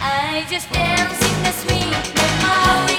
I just dance in the swing.